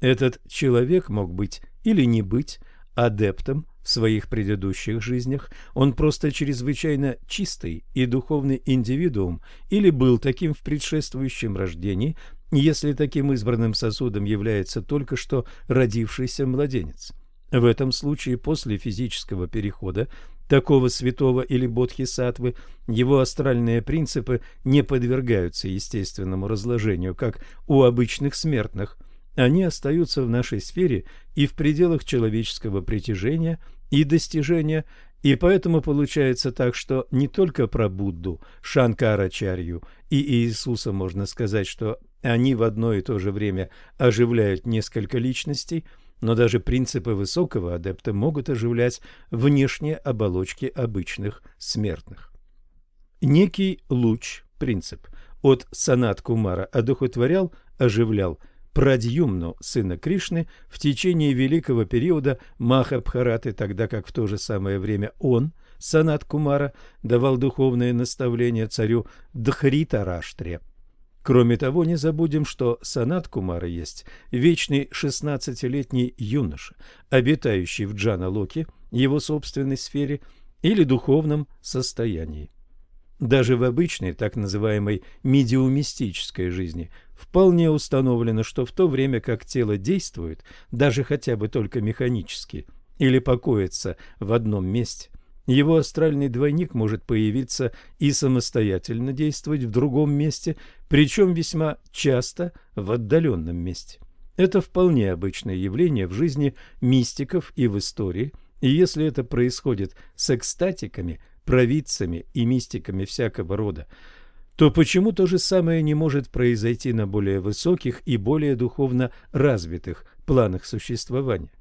Этот человек мог быть или не быть адептом в своих предыдущих жизнях, он просто чрезвычайно чистый и духовный индивидуум или был таким в предшествующем рождении, если таким избранным сосудом является только что родившийся младенец. В этом случае после физического перехода такого святого или бодхисаттвы его астральные принципы не подвергаются естественному разложению, как у обычных смертных. Они остаются в нашей сфере и в пределах человеческого притяжения и достижения, и поэтому получается так, что не только про Будду, Шанкарачарью и Иисуса можно сказать, что они в одно и то же время оживляют несколько личностей – но даже принципы высокого адепта могут оживлять внешние оболочки обычных смертных. Некий луч, принцип, от Санат Кумара одухотворял, оживлял Прадьюмну, сына Кришны, в течение великого периода Махабхараты, тогда как в то же самое время он, Санат Кумара, давал духовные наставления царю Дхритараштре – Кроме того, не забудем, что Санат Кумара есть вечный шестнадцатилетний юноша, обитающий в Джана Локи, его собственной сфере или духовном состоянии. Даже в обычной, так называемой медиумистической жизни вполне установлено, что в то время как тело действует, даже хотя бы только механически, или покоится в одном месте, его астральный двойник может появиться и самостоятельно действовать в другом месте, причем весьма часто в отдаленном месте. Это вполне обычное явление в жизни мистиков и в истории, и если это происходит с экстатиками, провидцами и мистиками всякого рода, то почему то же самое не может произойти на более высоких и более духовно развитых планах существования?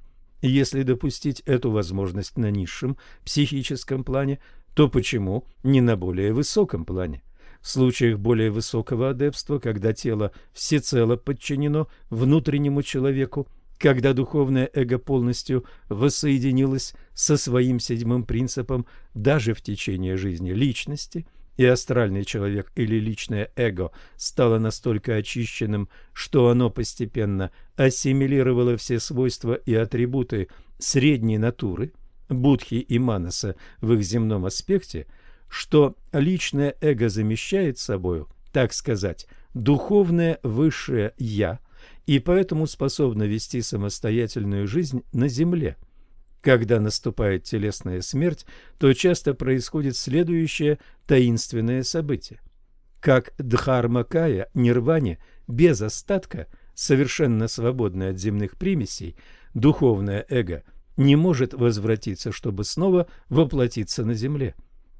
Если допустить эту возможность на низшем психическом плане, то почему не на более высоком плане? В случаях более высокого адепства, когда тело всецело подчинено внутреннему человеку, когда духовное эго полностью воссоединилось со своим седьмым принципом даже в течение жизни личности – и астральный человек или личное эго стало настолько очищенным, что оно постепенно ассимилировало все свойства и атрибуты средней натуры, будхи и манаса в их земном аспекте, что личное эго замещает собою, так сказать, духовное высшее «я», и поэтому способно вести самостоятельную жизнь на земле – когда наступает телесная смерть, то часто происходит следующее таинственное событие. Как Дхармакая, нирване, без остатка, совершенно свободное от земных примесей, духовное эго не может возвратиться, чтобы снова воплотиться на земле.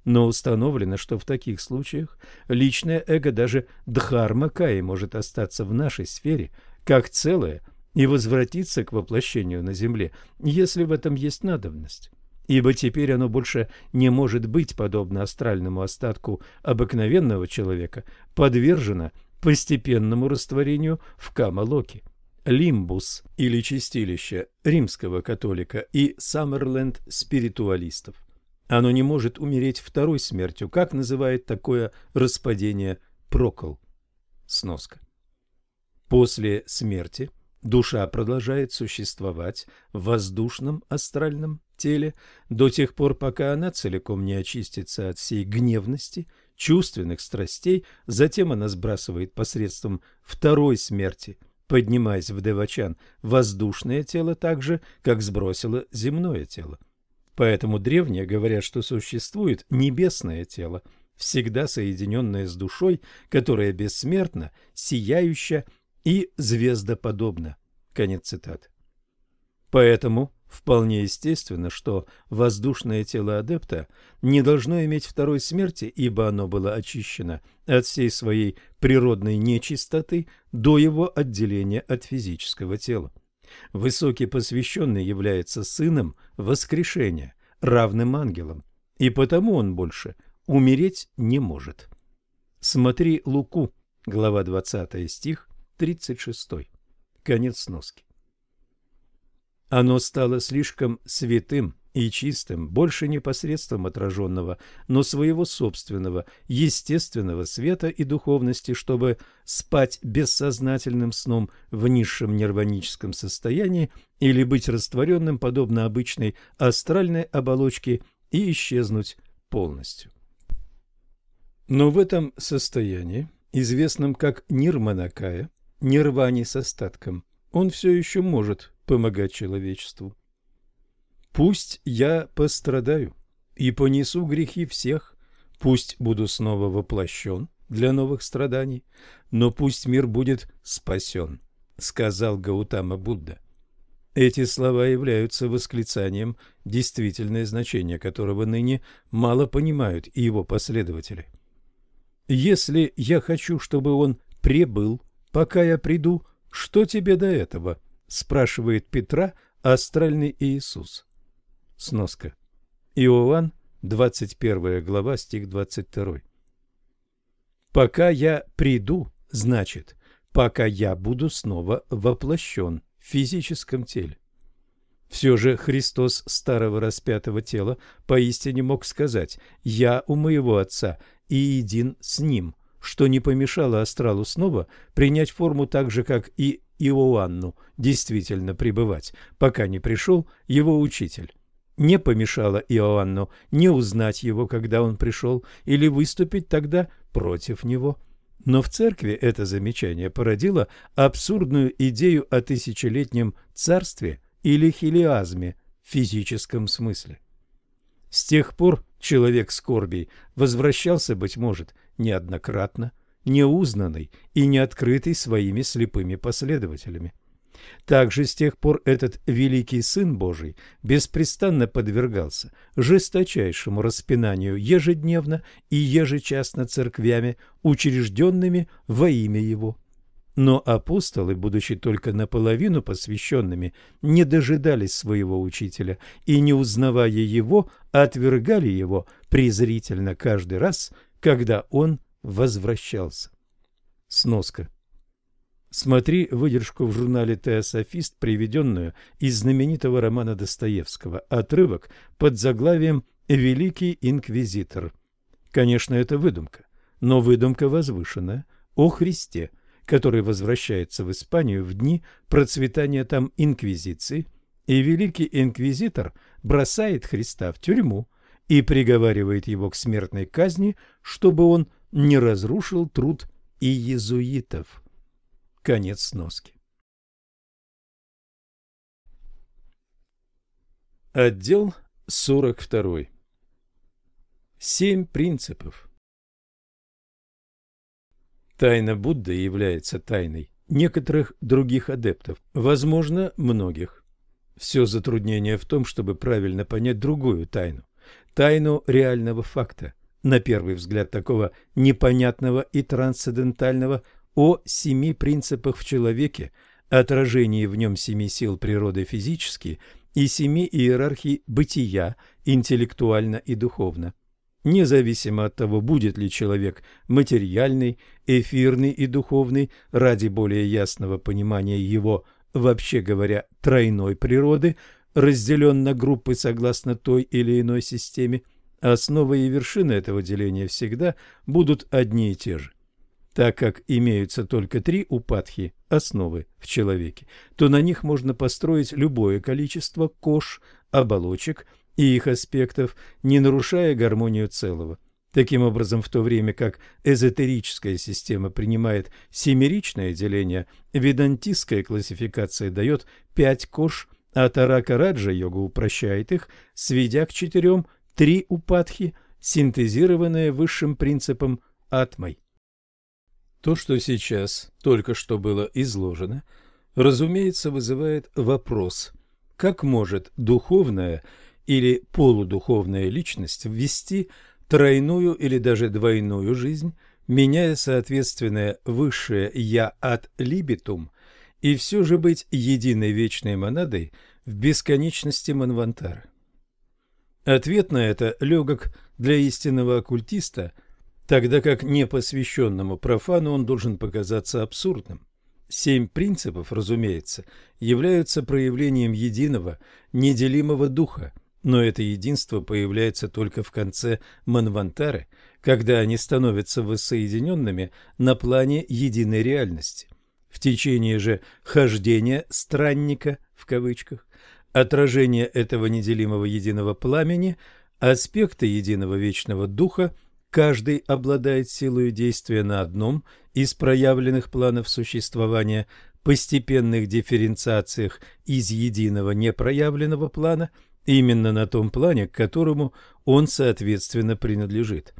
Но установлено, что в таких случаях личное эго даже Дхармакаи может остаться в нашей сфере как целое – и возвратиться к воплощению на земле, если в этом есть надобность. Ибо теперь оно больше не может быть, подобно астральному остатку обыкновенного человека, подвержено постепенному растворению в Камалоке. Лимбус или чистилище римского католика и Саммерленд спиритуалистов. Оно не может умереть второй смертью, как называет такое распадение Прокол. Сноска. После смерти Душа продолжает существовать в воздушном астральном теле до тех пор, пока она целиком не очистится от всей гневности, чувственных страстей, затем она сбрасывает посредством второй смерти, поднимаясь в Девачан, воздушное тело так же, как сбросило земное тело. Поэтому древние говорят, что существует небесное тело, всегда соединенное с душой, которая бессмертна, сияющая и звездоподобно. Конец цитаты. Поэтому вполне естественно, что воздушное тело адепта не должно иметь второй смерти, ибо оно было очищено от всей своей природной нечистоты до его отделения от физического тела. Высокий посвященный является сыном воскрешения, равным ангелам, и потому он больше умереть не может. Смотри Луку, глава 20 стих, 36. Конец сноски. Оно стало слишком святым и чистым, больше не посредством отраженного, но своего собственного, естественного света и духовности, чтобы спать бессознательным сном в низшем нирваническом состоянии или быть растворенным, подобно обычной астральной оболочке, и исчезнуть полностью. Но в этом состоянии, известном как нирманакая, нирване с остатком, он все еще может помогать человечеству. Пусть я пострадаю и понесу грехи всех, пусть буду снова воплощен для новых страданий, но пусть мир будет спасен, сказал Гаутама Будда. Эти слова являются восклицанием, действительное значение которого ныне мало понимают и его последователи. Если я хочу, чтобы он пребыл, пока я приду, что тебе до этого? спрашивает Петра астральный Иисус. Сноска. Иоанн, 21 глава, стих 22. Пока я приду, значит, пока я буду снова воплощен в физическом теле. Все же Христос старого распятого тела поистине мог сказать «Я у моего Отца и един с Ним», что не помешало астралу снова принять форму так же, как и Иоанну действительно пребывать, пока не пришел его учитель. Не помешало Иоанну не узнать его, когда он пришел, или выступить тогда против него. Но в церкви это замечание породило абсурдную идею о тысячелетнем царстве или хилиазме в физическом смысле. С тех пор человек скорбей возвращался, быть может, неоднократно, неузнанный и не открытый своими слепыми последователями. Также с тех пор этот великий Сын Божий беспрестанно подвергался жесточайшему распинанию ежедневно и ежечасно церквями, учрежденными во имя Его. Но апостолы, будучи только наполовину посвященными, не дожидались своего учителя и, не узнавая его, отвергали его презрительно каждый раз, когда он возвращался. Сноска. Смотри выдержку в журнале «Теософист», приведенную из знаменитого романа Достоевского, отрывок под заглавием «Великий инквизитор». Конечно, это выдумка, но выдумка возвышенная о Христе, который возвращается в Испанию в дни процветания там инквизиции, и великий инквизитор бросает Христа в тюрьму и приговаривает его к смертной казни, чтобы он не разрушил труд и иезуитов. Конец сноски. Отдел 42. Семь принципов. Тайна Будды является тайной некоторых других адептов, возможно, многих. Все затруднение в том, чтобы правильно понять другую тайну, тайну реального факта, на первый взгляд такого непонятного и трансцендентального, о семи принципах в человеке, отражении в нем семи сил природы физически и семи иерархий бытия интеллектуально и духовно. Независимо от того, будет ли человек материальный, эфирный и духовный, ради более ясного понимания его, вообще говоря, тройной природы, разделен на группы согласно той или иной системе, основа и вершина этого деления всегда будут одни и те же. Так как имеются только три упадхи, основы в человеке, то на них можно построить любое количество кож, оболочек и их аспектов, не нарушая гармонию целого. Таким образом, в то время как эзотерическая система принимает семеричное деление, ведантистская классификация дает пять кож, а Тарака-раджа йога упрощает их, сведя к четырем три упадхи, синтезированные высшим принципом атмой. То, что сейчас только что было изложено, разумеется, вызывает вопрос, как может духовная или полудуховная личность ввести тройную или даже двойную жизнь, меняя соответственное высшее «я» от «либитум», и все же быть единой вечной монадой в бесконечности Манвантара. Ответ на это легок для истинного оккультиста – тогда как непосвященному профану он должен показаться абсурдным. Семь принципов, разумеется, являются проявлением единого, неделимого духа, но это единство появляется только в конце Манвантары, когда они становятся воссоединенными на плане единой реальности. В течение же «хождения странника» в кавычках, отражение этого неделимого единого пламени, аспекты единого вечного духа – каждый обладает силой действия на одном из проявленных планов существования, постепенных дифференциациях из единого непроявленного плана, именно на том плане, к которому он соответственно принадлежит.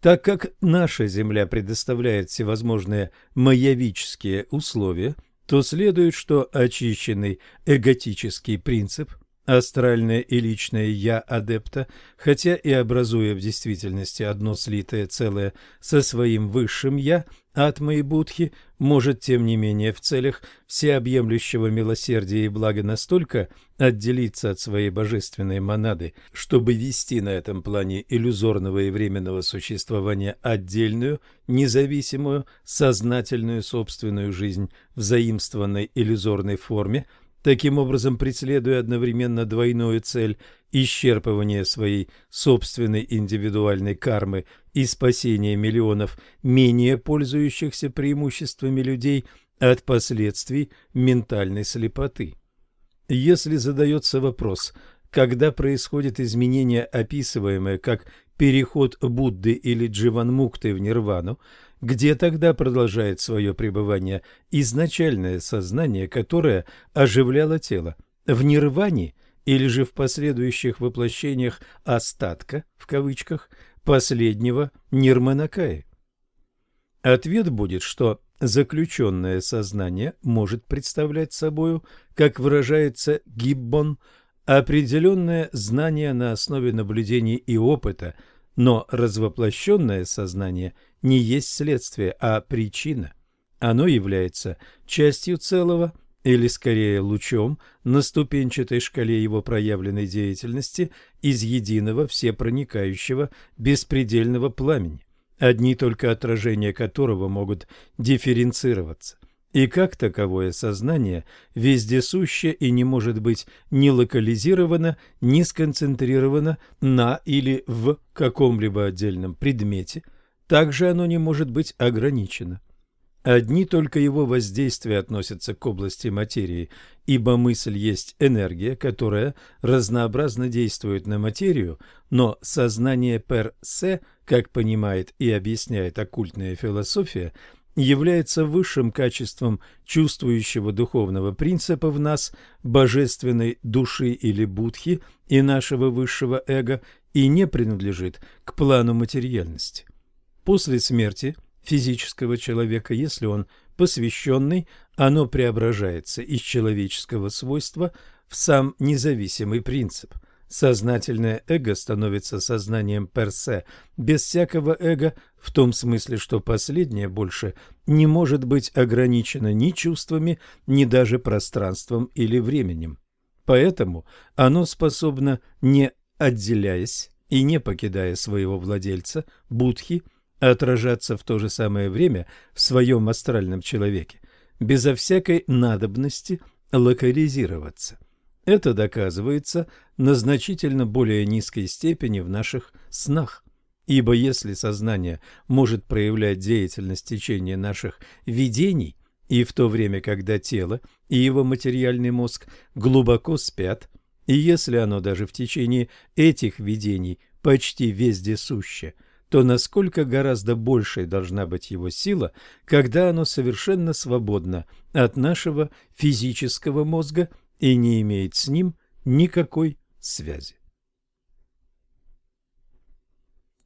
Так как наша Земля предоставляет всевозможные маявические условия, то следует, что очищенный эготический принцип Астральное и личное «я» адепта, хотя и образуя в действительности одно слитое целое со своим высшим «я», атмой и будхи, может, тем не менее, в целях всеобъемлющего милосердия и блага настолько отделиться от своей божественной монады, чтобы вести на этом плане иллюзорного и временного существования отдельную, независимую, сознательную собственную жизнь в заимствованной иллюзорной форме – таким образом преследуя одновременно двойную цель исчерпывания своей собственной индивидуальной кармы и спасения миллионов менее пользующихся преимуществами людей от последствий ментальной слепоты. Если задается вопрос, когда происходит изменение, описываемое как переход Будды или Дживанмукты в нирвану, где тогда продолжает свое пребывание изначальное сознание, которое оживляло тело? В нирване или же в последующих воплощениях «остатка» в кавычках последнего нирманакаи? Ответ будет, что заключенное сознание может представлять собою, как выражается Гиббон, определенное знание на основе наблюдений и опыта, но развоплощенное сознание – не есть следствие, а причина. Оно является частью целого, или скорее лучом на ступенчатой шкале его проявленной деятельности из единого всепроникающего беспредельного пламени, одни только отражения которого могут дифференцироваться. И как таковое сознание вездесуще и не может быть ни локализировано, ни сконцентрировано на или в каком-либо отдельном предмете – также оно не может быть ограничено. Одни только его воздействия относятся к области материи, ибо мысль есть энергия, которая разнообразно действует на материю, но сознание пер се, как понимает и объясняет оккультная философия, является высшим качеством чувствующего духовного принципа в нас, божественной души или будхи и нашего высшего эго, и не принадлежит к плану материальности. После смерти физического человека, если он посвященный, оно преображается из человеческого свойства в сам независимый принцип. Сознательное эго становится сознанием персе, без всякого эго, в том смысле, что последнее больше не может быть ограничено ни чувствами, ни даже пространством или временем. Поэтому оно способно, не отделяясь и не покидая своего владельца, будхи, отражаться в то же самое время в своем астральном человеке, безо всякой надобности локализироваться. Это доказывается на значительно более низкой степени в наших снах. Ибо если сознание может проявлять деятельность в течение наших видений, и в то время, когда тело и его материальный мозг глубоко спят, и если оно даже в течение этих видений почти вездесуще – то насколько гораздо большей должна быть его сила, когда оно совершенно свободно от нашего физического мозга и не имеет с ним никакой связи.